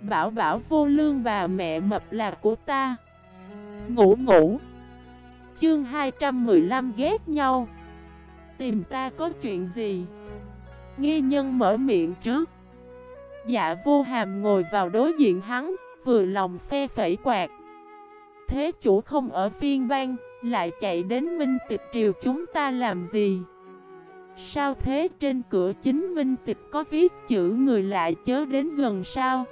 Bảo bảo vô lương bà mẹ mập là của ta. Ngủ ngủ. Chương 215 ghét nhau. Tìm ta có chuyện gì? Nghi nhân mở miệng trước. Dạ vô hàm ngồi vào đối diện hắn, Vừa lòng phe phẩy quạt. Thế chủ không ở phiên bang, Lại chạy đến minh tịch triều chúng ta làm gì? Sao thế trên cửa chính minh tịch có viết chữ người lạ chớ đến gần sao?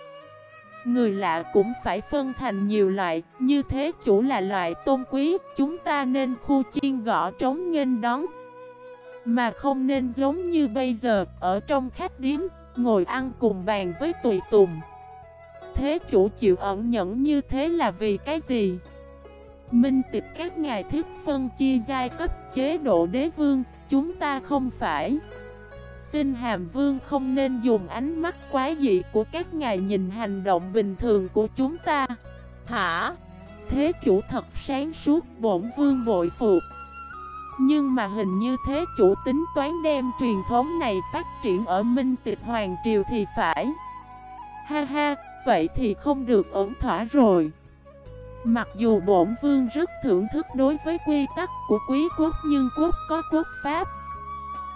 Người lạ cũng phải phân thành nhiều loại, Như thế chủ là loại tôn quý, Chúng ta nên khu chiên gõ trống nghênh đón. Mà không nên giống như bây giờ, Ở trong khách điếm, Ngồi ăn cùng bàn với tùy tùng. Thế chủ chịu ẩn nhẫn như thế là vì cái gì? Minh tịch các ngài thiết phân chia giai cấp, chế độ đế vương, Chúng ta không phải. Xin Hàm Vương không nên dùng ánh mắt quái dị của các ngài nhìn hành động bình thường của chúng ta. Hả? Thế chủ thật sáng suốt bổn vương bội phục. Nhưng mà hình như thế chủ tính toán đem truyền thống này phát triển ở Minh Tịch Hoàng Triều thì phải. Ha ha, vậy thì không được ổn thỏa rồi. Mặc dù bổn vương rất thưởng thức đối với quy tắc của quý quốc nhưng quốc có quốc pháp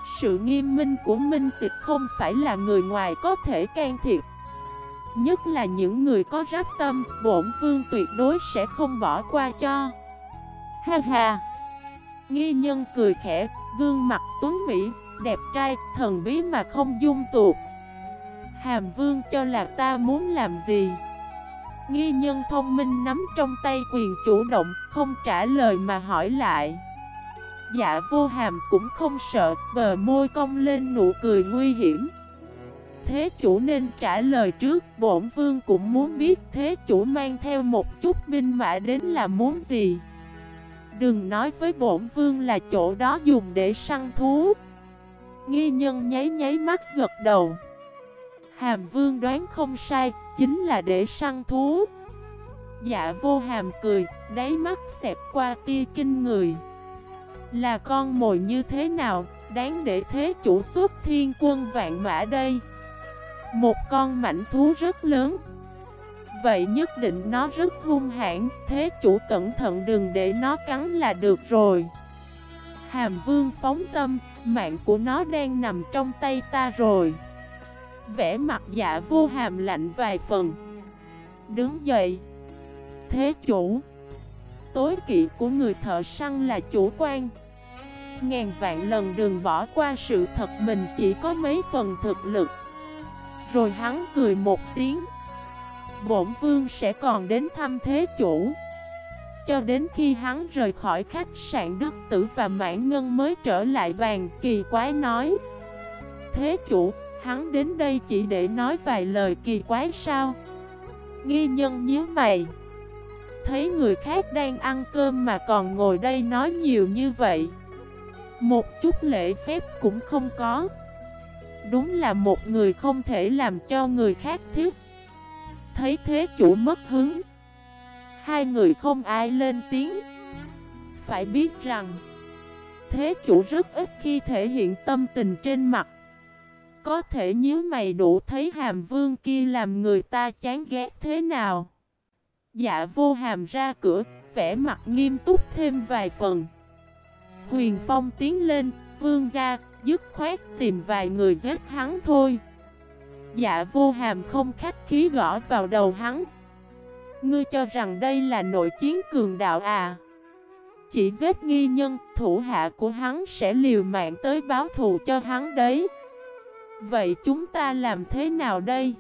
sự nghiêm minh của minh tịch không phải là người ngoài có thể can thiệp. Nhất là những người có ráp tâm, bổn vương tuyệt đối sẽ không bỏ qua cho. Ha ha. Nghi nhân cười khẽ, gương mặt tuấn Mỹ, đẹp trai, thần bí mà không dung tuột. Hàm vương cho là ta muốn làm gì? Nghi nhân thông minh nắm trong tay quyền chủ động, không trả lời mà hỏi lại. Dạ vô hàm cũng không sợ, bờ môi cong lên nụ cười nguy hiểm. Thế chủ nên trả lời trước, bổn vương cũng muốn biết thế chủ mang theo một chút binh mã đến là muốn gì. Đừng nói với bổn vương là chỗ đó dùng để săn thú. Nghi nhân nháy nháy mắt gật đầu. Hàm vương đoán không sai, chính là để săn thú Dạ vô hàm cười, đáy mắt xẹp qua tia kinh người là con mồi như thế nào, đáng để thế chủ xuất thiên quân vạn mã đây. Một con mảnh thú rất lớn. Vậy nhất định nó rất hung hãn, thế chủ cẩn thận đừng để nó cắn là được rồi. Hàm vương phóng tâm, mạng của nó đang nằm trong tay ta rồi. Vẽ mặt dạ vô hàm lạnh vài phần. Đứng dậy. Thế chủ Tối kỵ của người thợ săn là chủ quan. Ngàn vạn lần đừng bỏ qua sự thật mình chỉ có mấy phần thực lực. Rồi hắn cười một tiếng. Bổn vương sẽ còn đến thăm thế chủ. Cho đến khi hắn rời khỏi khách sạn Đức Tử và Mãn Ngân mới trở lại bàn kỳ quái nói. Thế chủ, Hắn đến đây chỉ để nói vài lời kỳ quái sao? Nghi nhân nhíu mày. Thấy người khác đang ăn cơm mà còn ngồi đây nói nhiều như vậy. Một chút lễ phép cũng không có. Đúng là một người không thể làm cho người khác thích Thấy thế chủ mất hứng. Hai người không ai lên tiếng. Phải biết rằng, Thế chủ rất ít khi thể hiện tâm tình trên mặt. Có thể nhíu mày đủ thấy hàm vương kia làm người ta chán ghét thế nào. Dạ vô hàm ra cửa, vẻ mặt nghiêm túc thêm vài phần. Huyền Phong tiến lên, vương ra, dứt khoát tìm vài người giết hắn thôi. Dạ vô hàm không khách khí gõ vào đầu hắn. Ngươi cho rằng đây là nội chiến cường đạo à? Chỉ giết nghi nhân, thủ hạ của hắn sẽ liều mạng tới báo thù cho hắn đấy. Vậy chúng ta làm thế nào đây?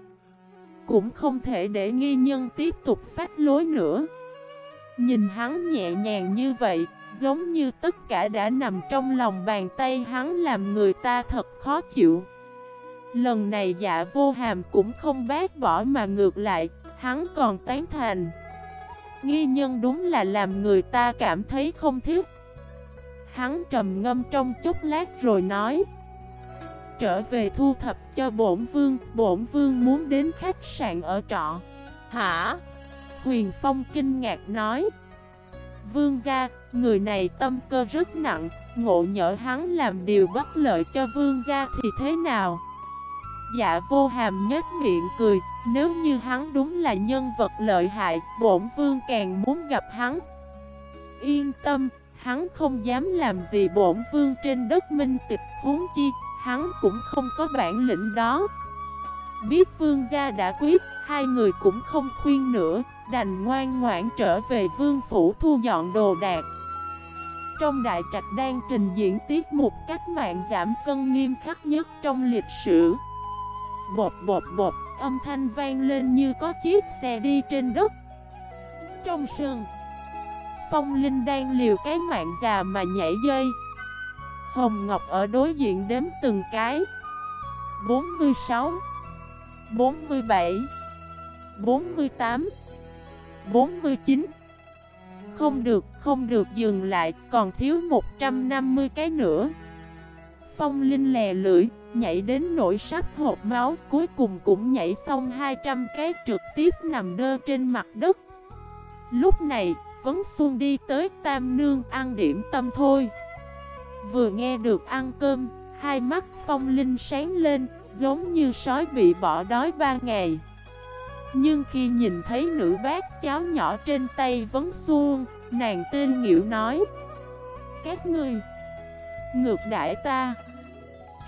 Cũng không thể để nghi nhân tiếp tục phát lối nữa. Nhìn hắn nhẹ nhàng như vậy, Giống như tất cả đã nằm trong lòng bàn tay hắn làm người ta thật khó chịu. Lần này dạ vô hàm cũng không bác bỏ mà ngược lại, Hắn còn tán thành. Nghi nhân đúng là làm người ta cảm thấy không thiết. Hắn trầm ngâm trong chốc lát rồi nói trở về thu thập cho bổn vương. Bổn vương muốn đến khách sạn ở trọ. Hả? Huyền Phong kinh ngạc nói. Vương gia, người này tâm cơ rất nặng. Ngộ nhỡ hắn làm điều bất lợi cho vương gia thì thế nào? Dạ vô hàm nhếch miệng cười. Nếu như hắn đúng là nhân vật lợi hại Bổn vương càng muốn gặp hắn. Yên tâm Hắn không dám làm gì bổn vương trên đất minh tịch. Huống chi Hắn cũng không có bản lĩnh đó. Biết vương gia đã quyết Hai người cũng không khuyên nữa Đành ngoan ngoãn trở về vương phủ thu dọn đồ đạc. Trong đại trạch đang trình diễn tiết mục cách mạng giảm cân nghiêm khắc nhất trong lịch sử. Bột bột bột, âm thanh vang lên như có chiếc xe đi trên đất. Trong sân Phong Linh đang liều cái mạng già mà nhảy dây. Hồng Ngọc ở đối diện đếm từng cái. 46 47 48 49 Không được, không được dừng lại, còn thiếu 150 cái nữa. Phong Linh lè lưỡi, nhảy đến nỗi sắp hộp máu Cuối cùng cũng nhảy xong 200 cái trực tiếp nằm đơ trên mặt đất. Lúc này, Vấn Xuân đi tới Tam Nương ăn điểm tâm thôi. Vừa nghe được ăn cơm, hai mắt Phong Linh sáng lên Giống như sói bị bỏ đói ba ngày. Nhưng khi nhìn thấy nữ bác cháo nhỏ trên tay Vấn xuông Nàng tên nghịu nói Các ngươi Ngược đại ta.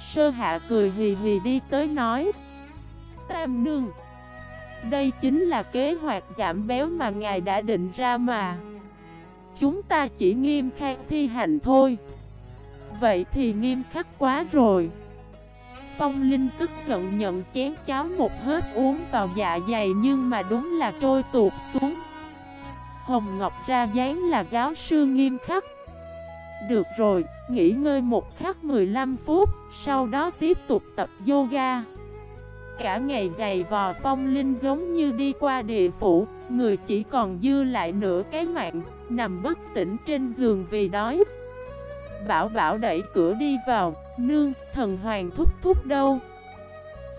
Sơ hạ cười hì hì đi tới nói Tam nương Đây chính là kế hoạch giảm béo mà ngài đã định ra mà. Chúng ta chỉ nghiêm khang thi hành thôi. Vậy thì nghiêm khắc quá rồi. Phong Linh tức giận nhận chén cháo một hết uống vào dạ dày nhưng mà đúng là trôi tuột xuống. Hồng Ngọc ra dáng là giáo sư nghiêm khắc. Được rồi, nghỉ ngơi một khắc 15 phút, sau đó tiếp tục tập yoga. Cả ngày dày vò phong linh giống như đi qua địa phủ Người chỉ còn dư lại nửa cái mạng Nằm bất tỉnh trên giường vì đói. Bảo bảo đẩy cửa đi vào. Nương, thần hoàng thúc thúc đâu?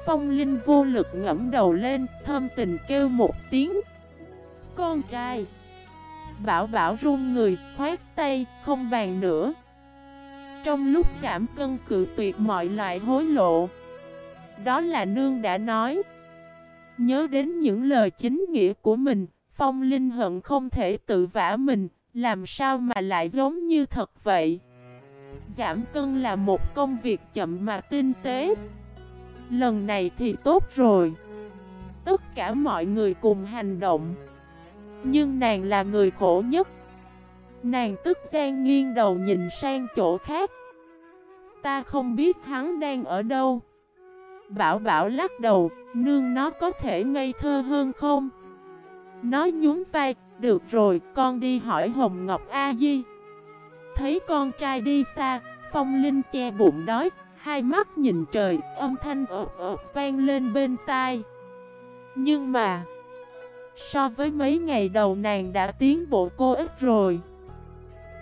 Phong Linh vô lực ngẫm đầu lên Thơm tình kêu một tiếng. Con trai. Bảo bảo run người, khoát tay, không bàn nữa. Trong lúc giảm cân cự tuyệt mọi loại hối lộ. Đó là nương đã nói. Nhớ đến những lời chính nghĩa của mình Phong Linh hận không thể tự vả mình Làm sao mà lại giống như thật vậy? Giảm cân là một công việc chậm mà tinh tế. Lần này thì tốt rồi. Tất cả mọi người cùng hành động. Nhưng nàng là người khổ nhất. Nàng tức gian nghiêng đầu nhìn sang chỗ khác. Ta không biết hắn đang ở đâu. Bảo bảo lắc đầu, Nương nó có thể ngây thơ hơn không? Nó nhún vai, Được rồi, con đi hỏi Hồng Ngọc A Di. Thấy con trai đi xa, Phong Linh che bụng đói, hai mắt nhìn trời, âm thanh ợp ợp vang lên bên tai. Nhưng mà, so với mấy ngày đầu nàng đã tiến bộ cô ít rồi.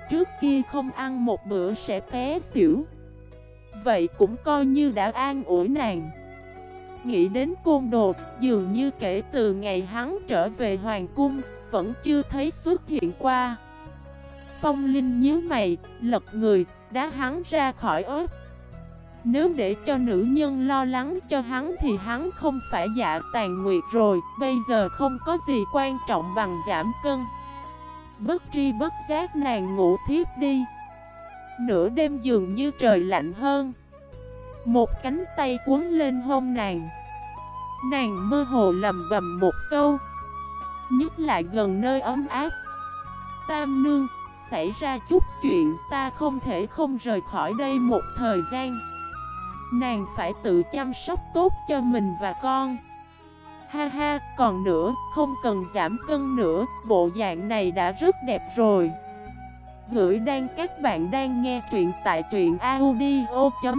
Trước kia không ăn một bữa sẽ té xỉu. Vậy cũng coi như đã an ủi nàng. Nghĩ đến côn đồ, dường như kể từ ngày hắn trở về hoàng cung, vẫn chưa thấy xuất hiện qua. Phong Linh nhíu mày, lật người, đá hắn ra khỏi ớt. Nếu để cho nữ nhân lo lắng cho hắn thì hắn không phải dạ tàn nguyệt rồi, bây giờ không có gì quan trọng bằng giảm cân. Bất tri bất giác nàng ngủ thiếp đi. Nửa đêm dường như trời lạnh hơn. Một cánh tay cuốn lên hông nàng. Nàng mơ hồ lầm bầm một câu. Nhất lại gần nơi ấm áp. Tam nương, xảy ra chút chuyện ta không thể không rời khỏi đây một thời gian. Nàng phải tự chăm sóc tốt cho mình và con. Ha ha, còn nữa, không cần giảm cân nữa, bộ dạng này đã rất đẹp rồi. Gửi đang các bạn đang nghe truyện tại truyện audio.fif